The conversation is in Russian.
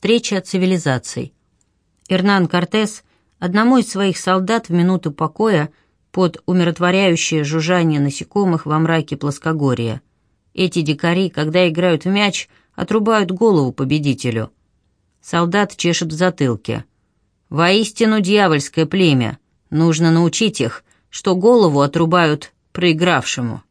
Встреча цивилизаций. Эрнан Кортес одному из своих солдат в минуту покоя под умиротворяющее жужжание насекомых во мраке плоскогорья. Эти дикари, когда играют в мяч, отрубают голову победителю. Солдат чешет в затылке. «Воистину дьявольское племя. Нужно научить их, что голову отрубают проигравшему».